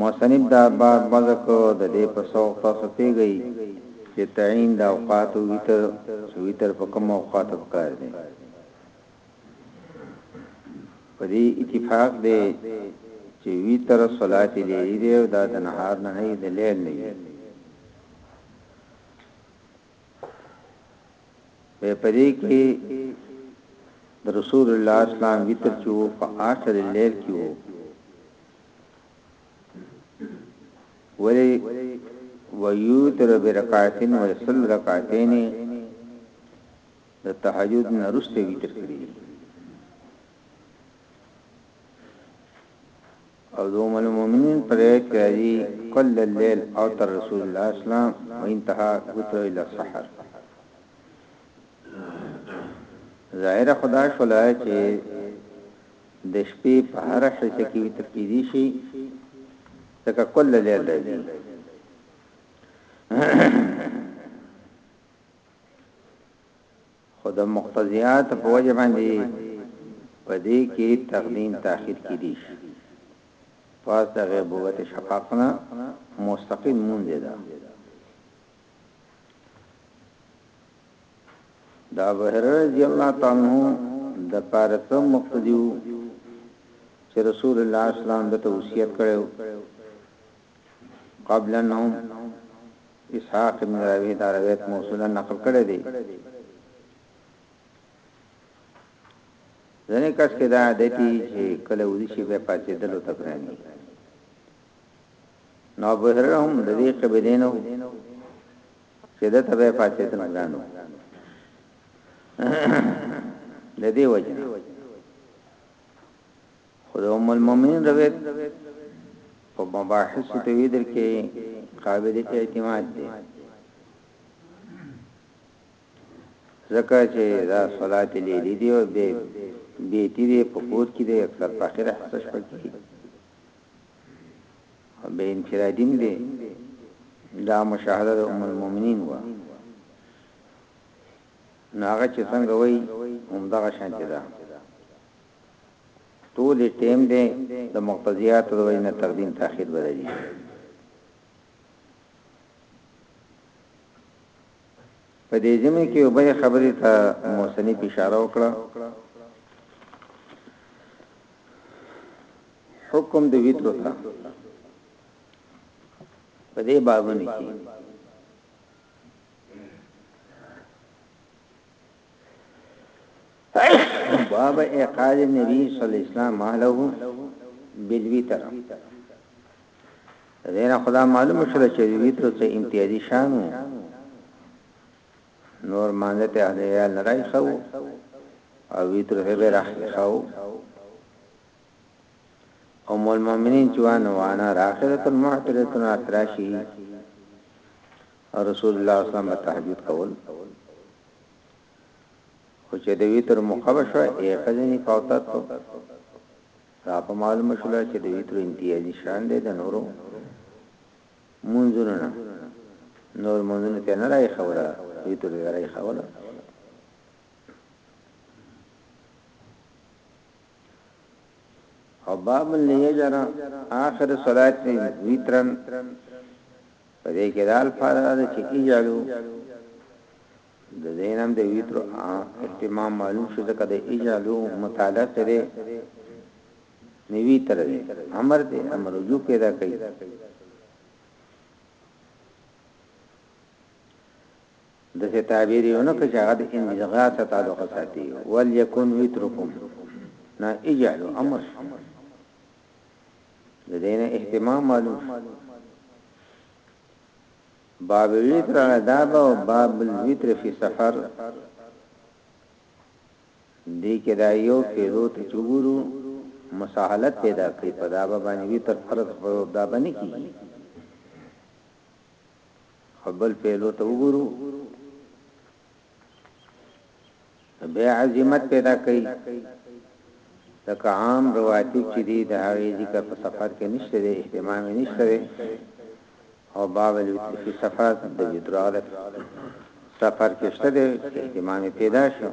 مصنف دا باب وضع کړو ددې په سوق تاسو پوهیږئ چې تعین د اوقات او وتر چې وتر په کوم اوقات پکار دی په دې اتفاق دی چې وتر صلات لیلی دی او دا د نهار نه نه د لیل نه دی په پرې کې د رسول الله اسلام وتر چې په آخر لیل کې وو ولی ويوتر برکعتين ويصل رکعتين د تهجد نه رسته ویتر کړی او دوم المؤمنین پر ایت کاری کل الليل او تر رسول الله اسلام و انتها وتر الى السحر ظاهر خدا شولای چې د شپې په هره حصه کې وتر کېدی شي ځکه کل لیل راځي خو د مقتضیات په وجه باندې په دې کې تقدیم تاخير کړي پس د غیبوبت شفاقنا مستقیم مونږ ده د ابو هريره رضی الله تعالی عنہ د پاره کوم مقتدی وو چې رسول الله اسلام د توصیت کړو قبل انهم اسحاق ابن راوی دا روایت موصولا نقل کړی دی ځنه کس کې دا عادتي چې کله ودی شي به پاتې دلو تکرانی نو ابو هرره هم د دې قبیلې نو چې د تبع فاسد نه ګرانو د دې وجه خدای ام المؤمنین روایت په مباحث توحید کې قابل اعتماد دی زکه چې دا صلات لیلی دی او به بیتی دی په کوټ کې دی اکثر په اخر حصہ شپه کې او بې انفرادي هم دې دا مشاهده د ام المؤمنین وه نو هغه چې څنګه وای هم دغه شانتي ده ټول ټیم دی د مقتضیات د وینه تقدیم تاخير بدلی په دې ضمن کې یو بلې خبرې ته مصنف اشاره وکړه حکم د ویتر ته په دې بابونه کې باب ايقاظ النبي صلی الله علیه وسلم اهله بالوتر دینه خدا معلوم شول چې ویتر څه امتیازي شانو نور مانده ته اهل عیال نه راي خو او ویتر ته به راخي خو او مول مؤمنین چوان وانا راخره تر معترتنا تراشی او رسول الله صلی الله علیه وسلم به تهجد کول خو چې د ویتر موقع بشوه یې قزنی فوتت تو دا په معلومه شوله چې د ویتر امتیازی شان دی د نورو منځونو نه نور منځونو ته نه راي خوله ویتر دی راي خوله او باب لیجرا آخر صلات ویترن په دې کې دا الفاظ راځي چې اجالو د زینم د ویتر اهتمام معلوم شو ځکه د اجالو متعلق سره نوی تر دې امر دې امر جو پیدا کوي د څه تعبیر یو نه کچا غد ان دغه تعلق ساتي ول یکون ویترکم نا اجالو امر د دې نه اهتمام معلوم شو باب الوتر علی داب او باب الوتر فی سفر دې کې دا یو پیلو ته چګورو مساحلت پیدا کوي په دا باندې وتر فرض په دا باندې کې خپل پیلو ته وګورو بیا عظمت پیدا کوي لکه عام روایتو چې دی د هغې ذکر په سفر کې نشته دی اهتمام نشته دی او باب الوتر فی سفر د ویترال سفر کې شته دی اهتمام پیدا شو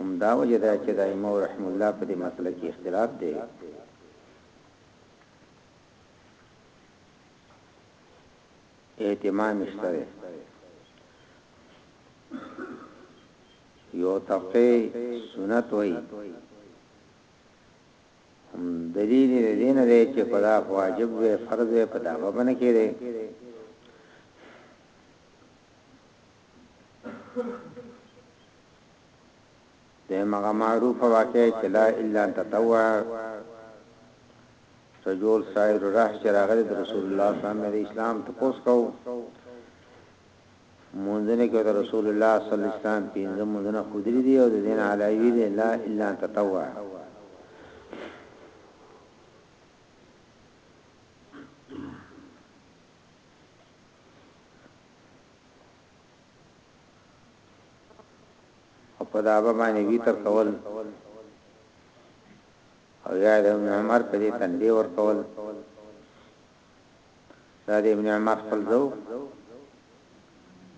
هم دا وجه ده چې د امام رحم الله په دې مسله کې اختلاف دی اهتمام یې شته دی. یو طبقه سنت وایي هم دلیل دې دین دی چې په دا واجب وي فرض وي په دا باندې کې دی دویم هغه معروفه واقعه چې لا الا ان تطوع رجول سائر الرح چې راغلی د رسول الله صلی الله علیه وسلم د اسلام تپوس کو مونږنه کې د رسول الله صلی الله علیه وسلم پنځه مونږنه خودري دی او د دین علاوه دی لا الا ان تطوع او په دابه باندې وتر کول او یا د ابن عمر په دې تنبیه ور کول دا د ابن عمر خپل زو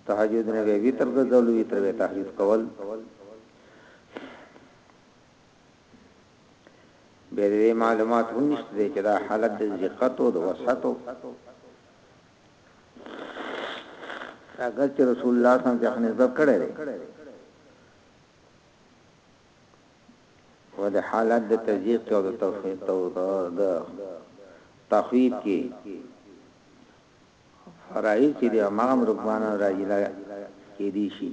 تهجد نه به وتر غزول وتر به تهجد کول به دې معلومات هم نشته چې دا حالت د دقت او د وسعت اګر چې رسول الله صلی الله علیه وسلم نظر کړی دی و د حالت د تزیق او د توفیق او د تخویب کې فرایض چې د امام رکبان راجلا کې دي شي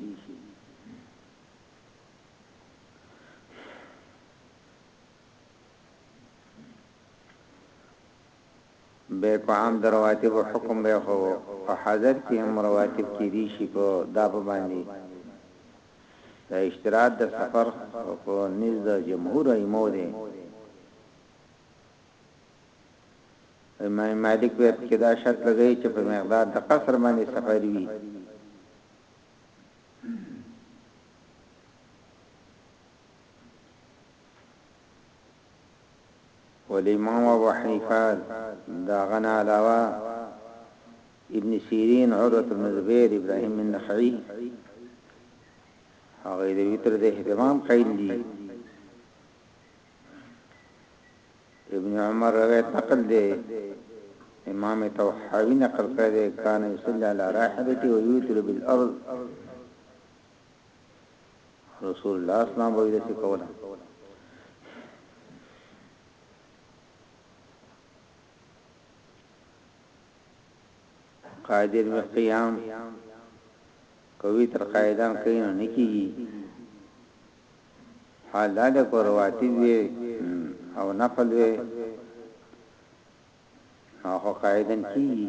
به په عام درواتبو حکم به خو په حضر کی هم رواتب کیدی شی په دابه باندی د اشتراط د سفر په نزد د جمهور ائمو دی امام مالک به په کدا شرط لګی چې په مقدار د قصر باندې سفر وی خو د امام ابو حنیفه د هغه نه علاوه ابن سیرین، عروة بن زبیر، ابراهیم النخعی هغوی د وتر د اهتمام قائل دي. ابن عمر روایت نقل دی امام طحاوی نقل کړی دی کان یصلی علی راحلته ویوتر بالارض رسول الله اسلام به دې کوله قاعده به قیام کوي تر قاعدان کین نه کیږي حال دا د رواتب وي او نفل وي هغه قاعدن کیږي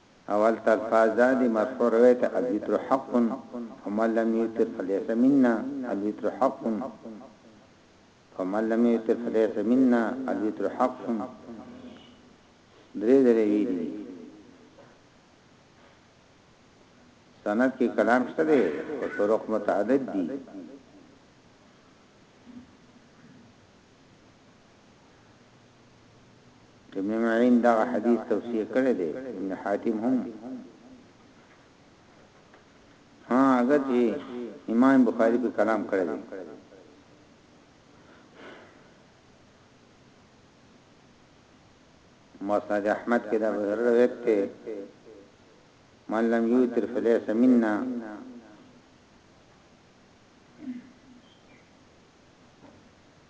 او هلته الفاظ دا دي، مرفوع روایت، الوتر حق فمن لم یوتر فلیس منا، الوتر حق فمن لم یوتر فلیس منا، الوتر حق درې ځلې ویلي دي. سند کې کلام شته دی خو طرق متعدد دي. ابن معين دغه حديث توصيه کړی دی ابن حاتم هم ها اگر چې امام بخاري په کلام کړی دی مسند احمد کې دا روایت ته من لم يوتر فليس منا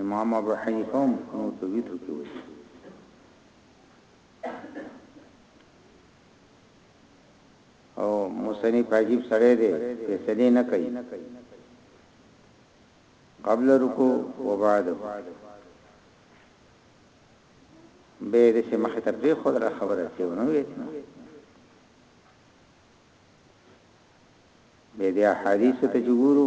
امام ابو حنیفه هم قنوت په ویتر کې وایي او مصنف عجیب سره دی فیصله نه کوي قبل رکوع و بعد به دې چې مخه ته پری خود را خبره چې ونه وي به دې حدیث ته جوړو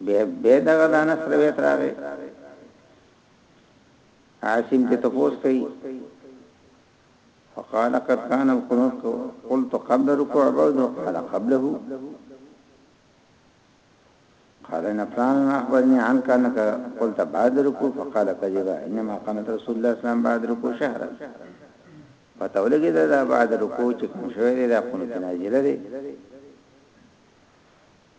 به به دغه دانه سره ویت راغی عاصم ته تپوس کوي فقال قد كان القنوت قلت قبل ركوع بعد قال قبله قال ان فلان اخبرني عنك انك قلت بعد ركوع فقال كذبا انما قنت رسول الله صلى الله عليه وسلم بعد ركوع شهرا فتولګي دا بعد رکوع چې کوم شوی دی دا قنوت نازله دی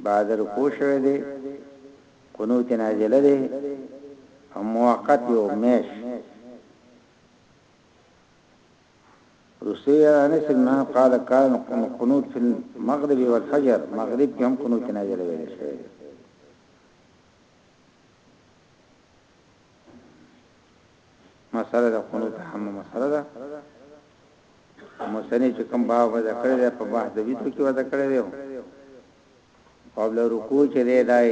بعد رکوع شوی دی قنوت یې نازله دی او موقت یو میش رسول انس بن قال كان قنوت في المغرب والفجر مغرب کې هم قنوت نازله ویل شوی مسله د قنوت هم مسله ده مسنه چې کوم باب ودا کړی دی په بحث د ویتو کې ودا کړی دی قبل رکوع چې دی دای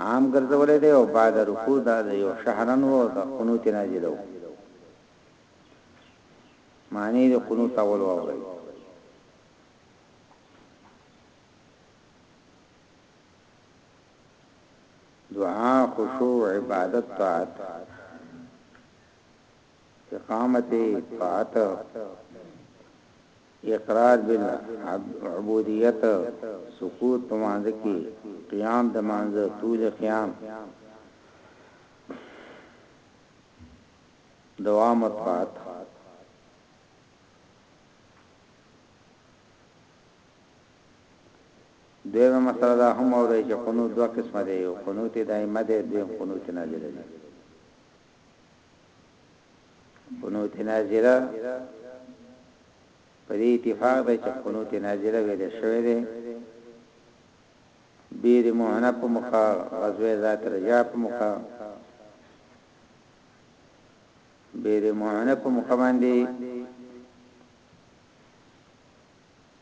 عام ګرځولې دی او بعد رکوع دا یو شهرن وو د قنوت نازل وو معنی د قنوت اول وو دعا، خشوع، عبادت، طاعت، اقامت، طاعت، اقرار بالعبودیت، سکوت په مانځ کې، قیام د مانځ، طول قیام، دوام طاعت دویمه مسئله دا هم واورئ چې قنوت دوه قسمه دی، یو قنوت دائمه دی، دویم قنوت نازله دی. قنوت نازله، په دې اتفاق دی چې قنوت نازله ویل شوی دی، بیر مهنه په موقع، غزوه ذات رجاء په موقع، بیر مهنه په موقع باندې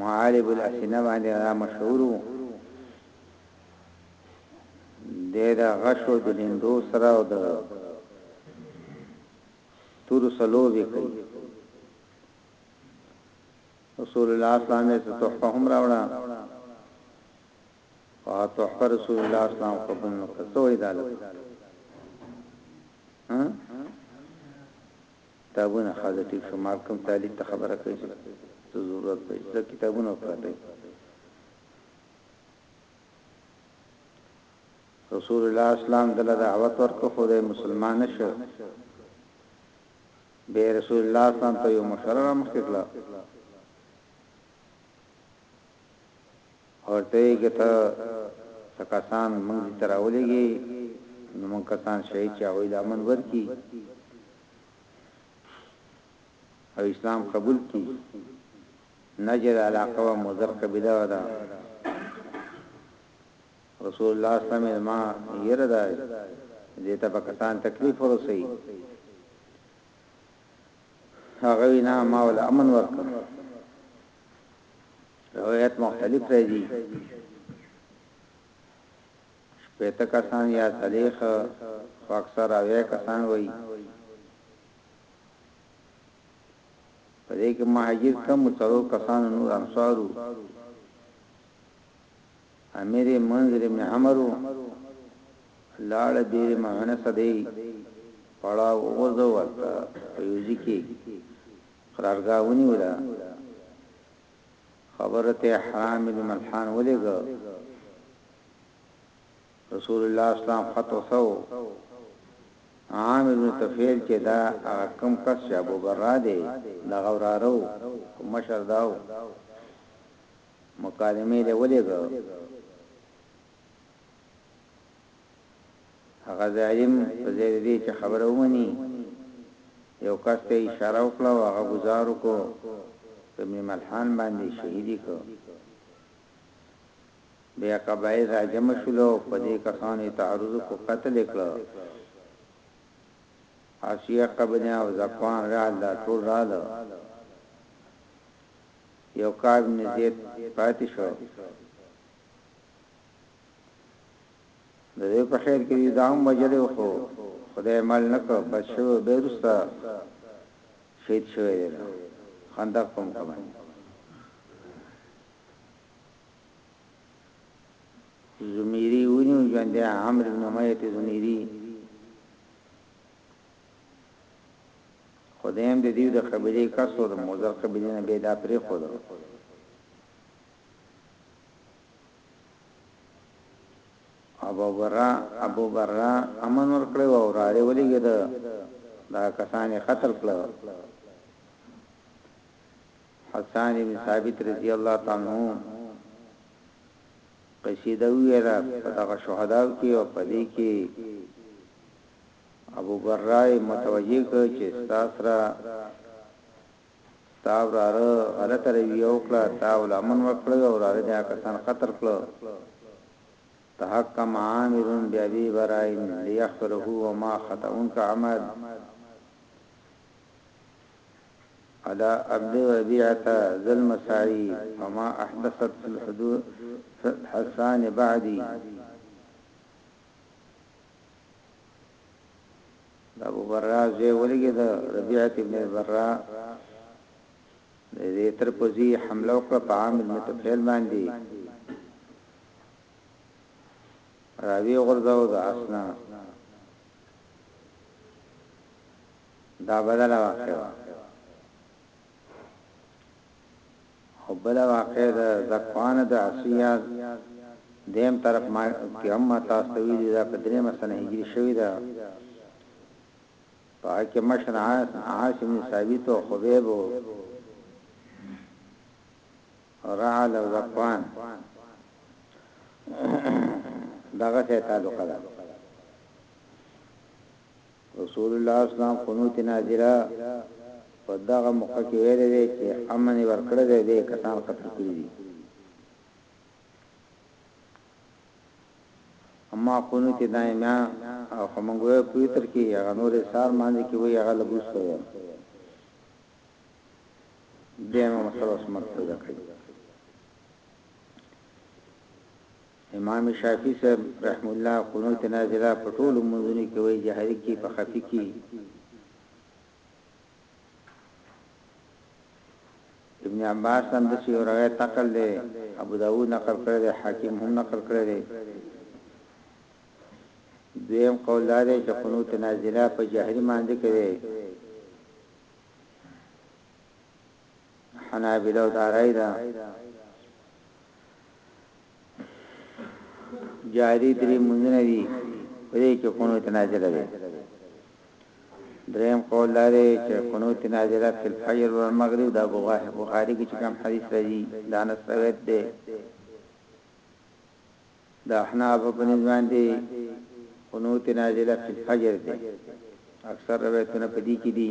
معالب الافینه باندې را مشهور وو د د غشو د لیندو سره او د تور سلو به کوي رسول الله صلی الله علیه وسلم تحفه هم راوړه او تحفه رسول الله صلی الله علیه وسلم قبول نکړه سوې داله ها کتابونه ښه ده ټيک شو مال کوم طالب ته خبره کوي چې ته ضرورت به ځکه کتابونه پراته وي رسول الله اسلام دله دعوت ورکو خو د مسلمان نشه به رسول الله اسلام ته یو مشرر مخکړه اورته کته سکاسان مونږ تراولېږي نو مونږ کسان شهید چا ویل امن ورکی او اسلام قبول کی نجد علاقه و مضر قبیله و دا رسول الله اسلام ما یره دا دیتا پا کسان تکلیف ورسی هغوی نا ما ول امن ورکا روایت مختلف رازی شپېته کسان یا څلېښت خو اکثر اویا کسان وایي. په دې کې مهاجر کم وو، څلور کسان نور انصار وو، امیر یې منذر ابن عمرو، لاړه بیر معونه سدې پړاو وغورځو هلته په یوځي کې قرارګاه ونیوله. خبره ته حرام بن ملحان ولېږه رسول الله اسلام خط وسو عامر بن طفیل چې دا هغه کم کس چې ابو برا دی دا غورارو مشر داو مکالمه له ولېګو هغه ظالم په ځای د دې چې خبره ومني، یو کس ته یې اشاره وکړه او هغه ګوزار وکړ، په ابن ملحان باندې یې شهید کړ. بیا قبایل راجمع شول او په دې کسانو یې تعرض وکړ، قتل یې کړل. عاصیه قبنیه او ذکوان رعل دا ټول راغلل، یو کعب بن زید پاتې شو، د دې په خیر کې دا هم وجلې خو خدای مل نکو بچ شوی به رستا شهید شوی دی خندق په مکمل زمیری ونیو ژوند دی عمر بن امیت زمیری خدایم د دې د قبلي کسو د موزر قبلي نه به دا پرې خو ابو برا ابو برا امن ورکړو او راړې ولګي دا دا کسان قتل کړو حسان بن ثابت رضی الله تعالی عنہ قصیده ویرا پتاغه شهدا کې او پدې کې ابو برای متوجه کړ چې ستاسرا تا وراره غلطه رویه وکړه تا غلامن ورکړی او وراره دې هغه کسان قتل کړل تحکم عامر بابي براء ليغفره وما خطأون کا عمل على عبد ربيعه ظلم ساري وما احدثت في الحدود حسان بعدي د ابو برا زوی ولګي د ربيعه ابن برا د دې تر پوزي حمله وکړه په عامل متفعل باندې راوی غرزاو د اسنا دا بدل واقع خو بله واقعه د ذکوان د عصری یاد دیم طرف ما کی هم ما تاسو ته ویلی دا په دریمه سنه هجری شوی ده په هغه کی مشر عاصم بن ثابت او خبیب او رعل او ذکوان دغه سه تعلق ده رسول الله اسلام قنوت ناظره په دغه موقع کې ویلي دی چې امن ورکړی دی به کسان قتل کړی دي اما قنوت دایمه او خمنګوي په تر کې هغه نور سار باندې کې وي هغه لبوس کوي دغه مسله سمته ده کړی امام شافعی صاحب رحمه الله قنوت نازله په ټولو لمونځونو کې وایي جهري کې په خفي کې ابن عباس هم د سی روایت نقل دی ابو داوود نقل کړی دی حاکم هم نقل کړی دی دویم قول دا دی چې قنوت نازله په جهري باندې کړي حنابلو دا رای ده جاری درې منځونه دي پرې کې قنوت نازله ده دریم قول لري چې قنوت نازله په فجر او مغرب دا بخاری کې کوم حدیث راځي دا نه ثابت ده دا احناف په نظام دي قنوت نازله په فجر ده اکثر روایتونه په دې کې دي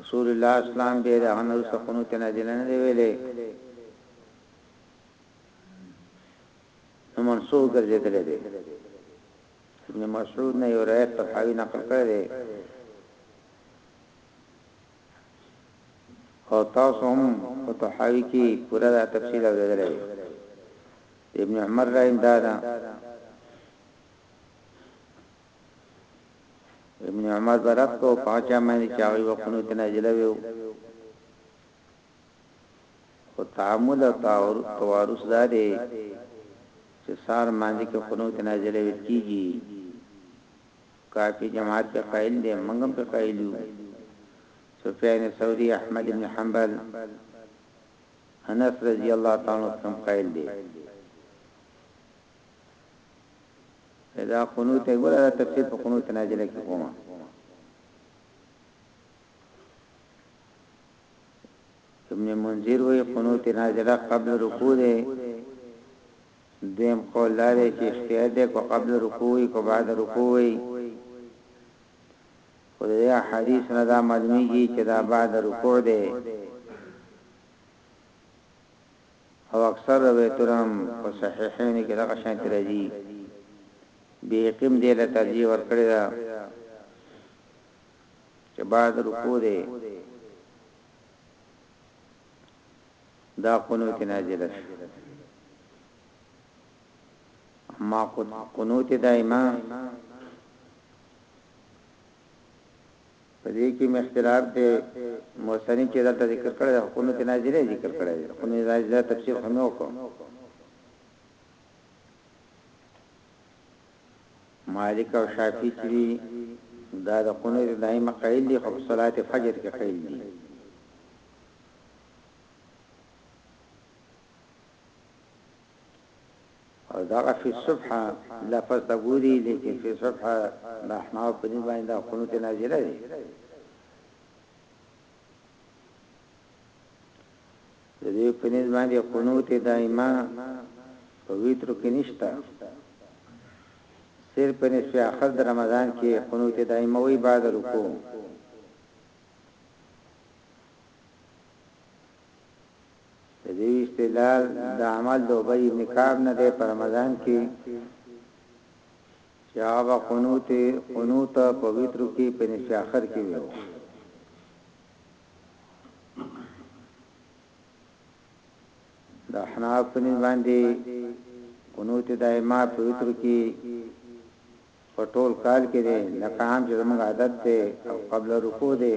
رسول الله اسلام بیا د هغه نه وروسته قنوت نازله نه دی ویلې نو منسوخ ګرځیدل دی ابن مسعود نه یو روایت په حاوی نقل کړی دی او تاسو هم په تحاوی کې پورا دا تفصیل اوریدل دی ابن عمر رایم دادا ابن عمر برق کو پاچا مانی چاوی و قنوت نازله ویو خو تعامل او توارث دا دی چې سار مانځي کې قنوت نازله ویل کیږي کافی جماعت په قائل دی منګم په قائل یو سفیان ثوری احمد بن حنبل انس رضی الله تعالی عنہ قائل دی دا قنوت ته ګوره دا تفسیر په قنوت نازله کې کومه ابن منذر وی قنوت نازله قبل رکوع ده دیم قول لاره چې اختیار ده کو قبل رکوع کو بعد رکوع وی خو د حدیث نه دا معلومیږي چې دا بعد رکوع ده او اکثر روایتونه هم په صحیحینو کې دغه شانتې راځي، بیهقي هم دې له ترجیح ورکړې ده چې بعد رکوع دې دا قنوت نازله شي، اما قنوت دائمه. په دې کې هم اختلاف دی، مصنف چې دلته ذکر کړی د حقونو ته نازله یې ذکر کړی دی، حقونو ته نازله تفسیر خو مې وکړ. مالک او شافعي چې دي دا د حقونو ته دایمه قیل دي خو په صلات فجر کې قیل دي. او دغه فی الصبح لفظ ته ګوري لیکن فی الصبح د احناف په دین باندې د قنوت نازله دی د دې په نسبت باندې قنوت دایمه په ویتر کې نشته صرف په نصف اخر د رمضان کې قنوت دایمه وی بعد رکوع د دوی استدلال د عمل د ابی ابن کعب نه دی په رمضان کې چې هغه به قنوت قنوت په وتر کې په نصف اخر کې ویو د احناف په باندې قنوت دایما په وتر کې په ټول کال کې دی لکه عام چې زموږ عادت دی او قبل رکوع دی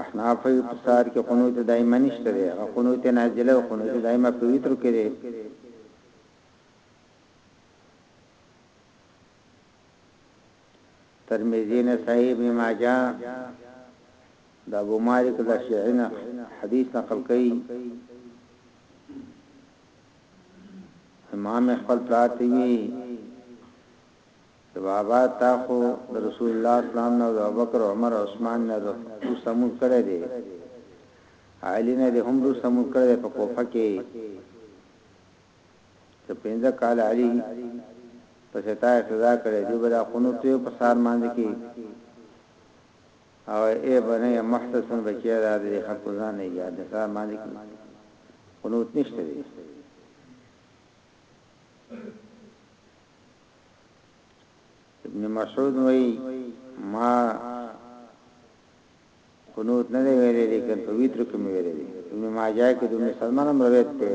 احناف وایي په سهار کې قنوت دایمه نشته دی هغه قنوت نازله او قنوت دایمه په وتر کې دی ترمذی نه صحیح ابن ماجه د ابو مالک د شیعنا حدیث نقل کړي امام خپل پلاتوی د بابا تا خو د رسول الله اسلام نه د ابوبکر عمر عثمان نه د روس امور کړی دی علی نه د هم روس امور کړی دی په کوفه کې چې پنځه کال علی په ستا اقتدا کړی دی بلا خونو ته په سار مانځ کې او ای بنه محتسن بچی دا د خلق ځان نه یاد سار مانځ کې خونو نشته دی ابن مسعود وی ما قنوت نه دی ویلې لیکن په ویتر کې مې ویلې دی ابن ماجه کې د ابن سلمان هم روایت ده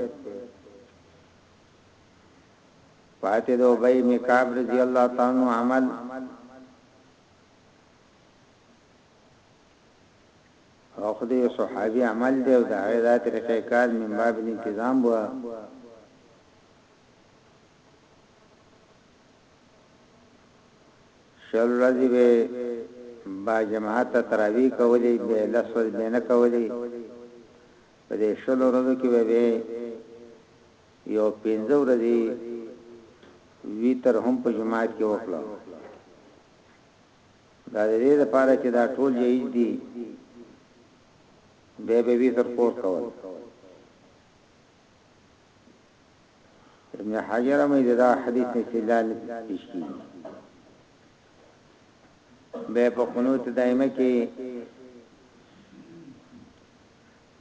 پاتې دو بای میکاب رضی الله تعالی عنہ عمل او خدای صحابي عمل دی او د هغه ذات رقیقات من باب الانتظام بو شل ورځي به با جماعت تراویح کولی به لس ورځ به نه کولی په دې شل ورځو کې به به یو پنځه ورځي وی تر هم په جماعت کې وکړو دا دې لپاره چې دا ټول جایز دي به به وی تر کور کول ابن حجر مې دا حدیث نه استدلال پیش کړي به په قنوت دایمه کې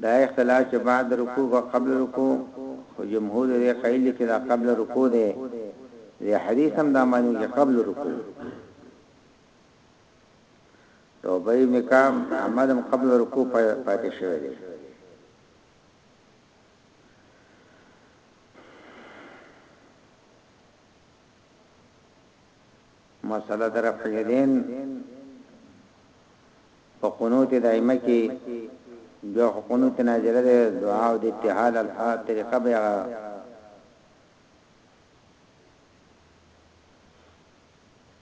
دا اختلاف چې بعد رکوع او قبل رکوع او جمهور یې قیل چې دا قبل رکوع دی دې حدیث هم دا معنی چې قبل رکوع توبه مکام احمد هم قبل رکوع پاتې شوی دی مسله در فیدین په قنوت دایمه کې بیا قنوت نازله ده دعا او د اتحاد الحال طریقه بیا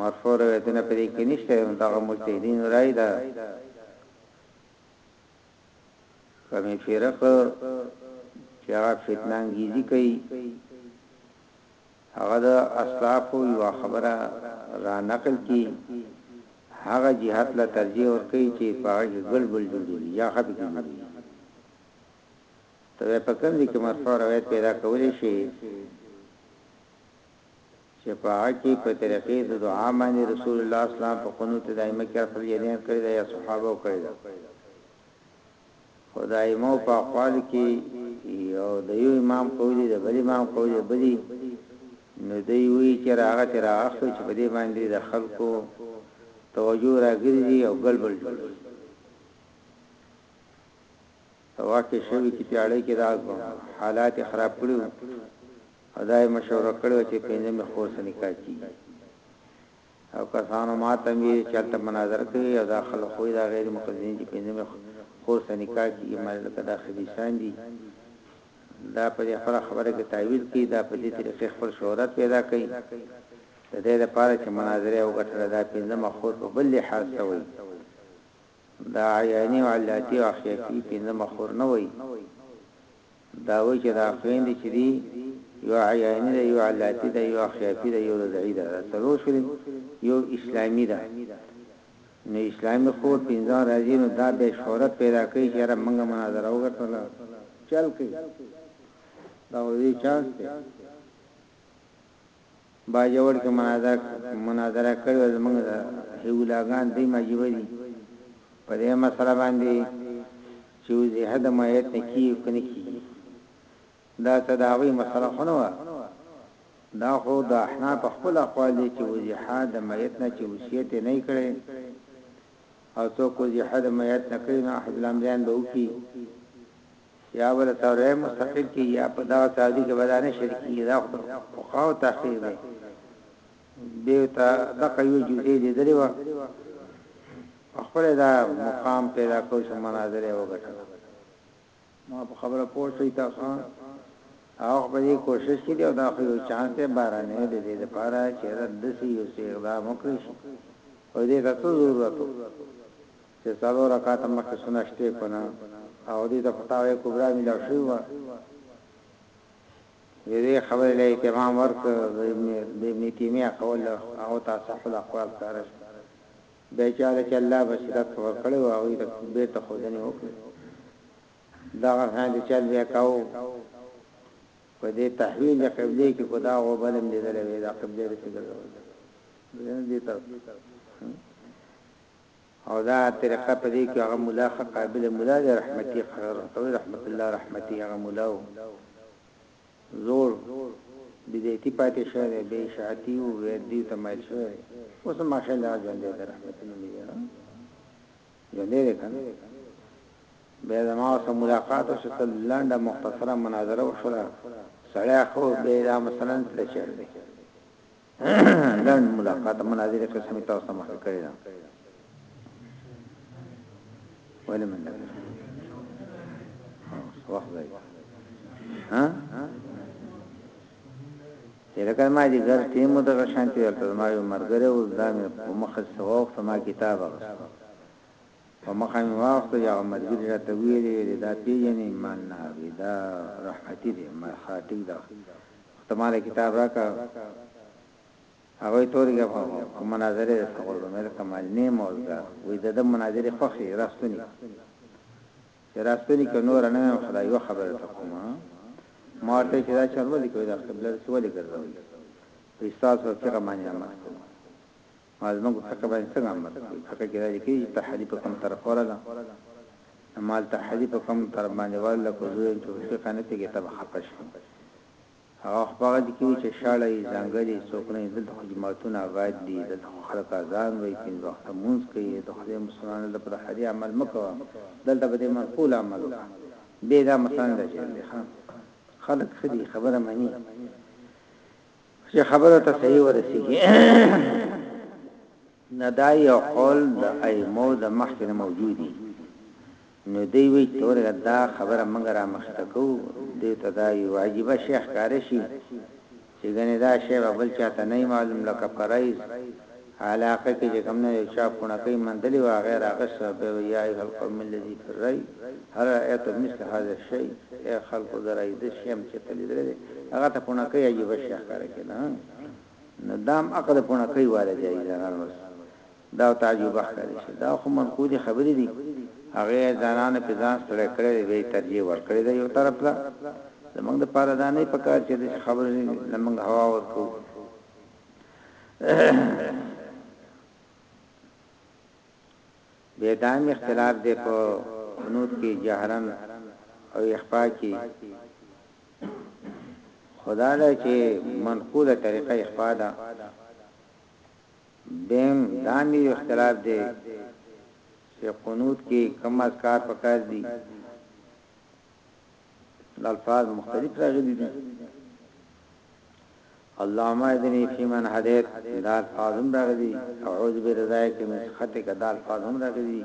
مرفوع روایتونه په دې کې نشته نو دا مجتهدین راي ده کمې فرق چې هغه فتنه انګیزي کوي هغه د اسلاف یو خبره را نقل کی هغه جهات لا ترجیح ور کوي چې پاګ ګل بل جوړي یا خپل جوړي ته په کوم دي کې مرفوع روایت پیدا کولې شي شفاعه کی په طریقه د دعا باندی رسول الله اسلام په قنوت دائمه کی رفع الیدین کړی ده یا صحابو کړی ده خو د ائمو په اقوال کی یو د یو امام قولی د بل امام قولی بلی نو دی وی چې راغت راغت چې په دې باندې د خلکو توجه راګرځي او ګلبل جوړي په وخت کې شوي چې پیړۍ کې دا حالات یې خراب کړي وو او دا یې مشوره کړې وه چې پنځمې خور سره نکاح کیږي او کسانو ما ته ویل چې هلته مناظره کوي او دا خلک خو دا غیر مقدسین چې پنځمې خور سره نکاح کیږي ما لکه دا خبیثان دي دا په دې خبره خبره کې تعویل کوي دا په دې طریقې خپل شهرت پیدا کوي د دې لپاره چې مناظره وګټل دا پنځمه خور په بل لحاظ سوی دا عياني او علاتي او اخياتي پنځه مخور نه وايي دا وايي چې دا خويندې چې دي يو عياني ده يو علاتي ده يو اخياتي ده يو رضعي ده دا څلور شولې يو اسلامي ده نو اسلامي خور پنځه راځي نو دا به شهرت پيدا کوي چې را منګه مناظره وګټله چل کوي دا ورې چانس دی باجوړ کې مناظره کړې وه زموږ د هیولاګان دریم عجیبه دي په دې مسله باندې چې وضیحه د مایت نه کیږي او که نه کیږي دا څه د هغوی مسله خو نه وه دا خو د احناف په خپل اقوال دي چې وضیحه د مایت نه چې وصیت نه کړي او څوک وضیحه د مایت نه کوي نو احد الامرین به وکړي یا به د تورعین مستقل کیږي یا په دغه تعدی کې به دا نه شریکیږي دا خو د فقهاو تحقیق دی دیو ته دغه یو جزئی لیدلی وه په خپل دا مقام پیدا کول چې مناظره وګټل ما په خبره پوه شئ تاسو او په دې کوشش کې دی دا خو یو چانس ته بارانه دې دې لپاره چې رد سي یو څه اقدام وکړي او دې ته ضرورت تر څلور رکعته مخکې سنت شپې کونه او دې ته فتاوی کبرا ملاو شوی وه وې دې خبرې له اهتمام ورک د ابن تیمیه قول او تصح الاقوال ښکار شو به چاله چې الله بصیرت په ور کړو او دې ته بیرته خودنه وکړي دا غفان دې چل بیا کاو په دې تحویل د قبله کې خدا او بلم دې دلې دا قبله دې څنګه ګرځول دې ته او دا طریقه په دې کې هغه مولا ښه قابل مولا دی رحمتي قرار ورته وایي رحمت الله رحمتي هغه مولا و زوړ بدعتي پاتې شوی دی بې شعتي او وردي ته مایل شوی دی اوس هم ماشاء الله ژوندی دی رحمتي نومې دی ژوندی دی که بیا زما سره ملاقات وشو تل لنډه مختصره مناظره وشوله سړی خو به دا مثلا تل چړ دی لاندې ملاقات مناظر قسم تاسو مخ کړی دا ولی من لګا وخت دی ها لکه ما دې ګر ټیم د غشانتی ورته ما یو مرګره او دا مې په مخ سوق ما کتاب غوښته په مخه مې واوښته، یوه ملګري راته ویلي وې دی دا پیژنې؟ ما نه وې دا رحمتي دی، ما ښه ټیک ده خو ته ماله کتاب راکه هغوی تورګه په په مناظرې درته غورځوم مې ورته مال نې موزګار وې دده مناظرې خوښې دي را ستوني که چې را ستوني که نوره نه ویم خو دا یوه خبره درته کوم ما ورته وې چې دا چل ولې کوي دا قبله داسې ولې ګرځوي وې ستاسو په فقه باندې عمل کوو ما زموږ په فقه باندې څنګه عمل وکړي فقه کې دا لیکلي چې ترحدي په کوم طرف ورله نو مال ترحدي په کوم طرف باندې ورله کو زوی چې په فقه نه پیږي تب خپه شي هغه خو هغه دي کې چې شاړه یې ځنګلې څوک نه دلته خو جماعتونه آباد دي دلته خو خلک اذان وایي پنځه وخت مونږ کوي د خدای مسلمان د پر حدي عمل مکوه دلته به دې منقول عمل وکړه به دا مثلا د جهل خلک خدي خبره مني چې خبره ته صحیح ورسیږي نه دا یو قول د ائمو د مخکې موجودي نو دی وی تور دا خبره موږ را مخته کو د ته دا یو عجیب شیخ کار شي چې ګنې دا شی بل چاته نه معلوم لکه فرایز هغه علاقه کې چې کوم نه یو چا پوڼکۍ موندلې وه هغه راغشته او بیا به یا ایها القوم الذی فی الرای هل رایتم مثل هذا الشی ای خلکو زه رای داسې شی هم چېرته لیدلی دی هغه ته پوڼکۍ عجیبه شی ښکاره کېده نو دا هم عقد پوڼکۍ والا جایز ده غر وس دا ته عجیبه ښکاره شي دا خو منقودې خبرې دي هغه ځانانو په ځان ستړی کړی دی به ترجیح ورکړی دی یو طرف ته زمونږ د پاره دا نه پکار چې د خبرې لمنګ هوا ورکو به دام اختلاف دی په قنوت کې جهرن او اخفاء کې خدا دا چې منقوله طریقه اخفاء ده دیم دامی اختلاف دی چې قنوت کې کم اذکار پکار دي الفاظ مختلف راغلي دي اللهم اهدني في من هديت دا الفاظ هم راغلي اعوذ برضاك من سخطك دا الفاظ هم راغلي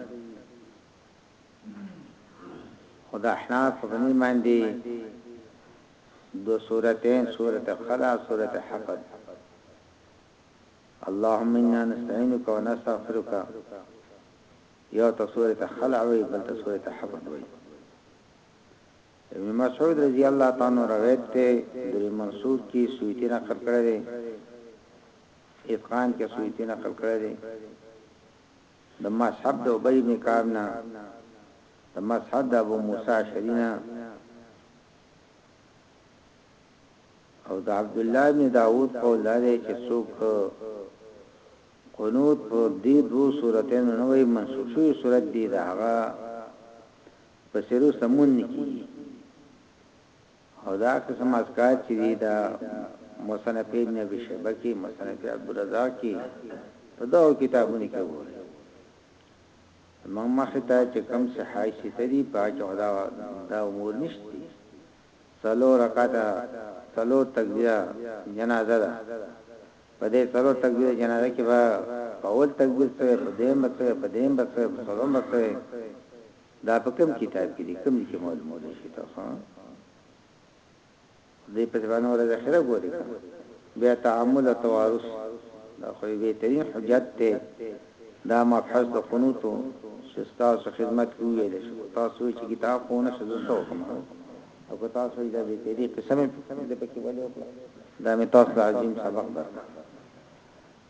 خدا احناف په دې باندې دو سورتين سورة خلا سورة حفظ اللهم انا نستعينك ونستغفرك یو ته سورة خلع وی بل ته سورة حفظ وی ابن مسعود رضی الله تعالی عنہ روایت ته در منصور کی سویتی نقل کړی دی اتقان کې سویتی نقل کړی دی د مذهب د ابی ابن کعب نه د مذهب د ابو موسی شرینا او د عبد الله ابن داوود قول لري چې څوک قنوت په دې دوه سورته نه وي منسوخ شوی سورته دی دا هغه په سرو سمون نه کیږي او دا قسم اذکار چې دی دا مصنف ابن ابي شيبه کې مصنف عبد الرزاق کې په دا کتابونو کې وو موږ مخه ته چې کم صحای سته دي پاک خدا دا امور نشته سلو رکعاته سلو تکبیره جنازه ده په دې سلو تکبیره جنازه کې به اول تکبیر سره په دې مته په دې مته په سلو مته دا په کوم کتاب کې دي کوم چې معلومه ده شي تاسو دې په ځوانو ورځ اخره ګوري بیا تعامل او توارث دا خو به ترین حجت ته دا مبحث د قنوت شستا سو خدمت کې ویل شي تاسو چې کتاب خو نه شزو سو کوم او که تاسو دا به ترې قسمه د پکې ولې وکړه دا مې تاسو عظیم سبق درکړ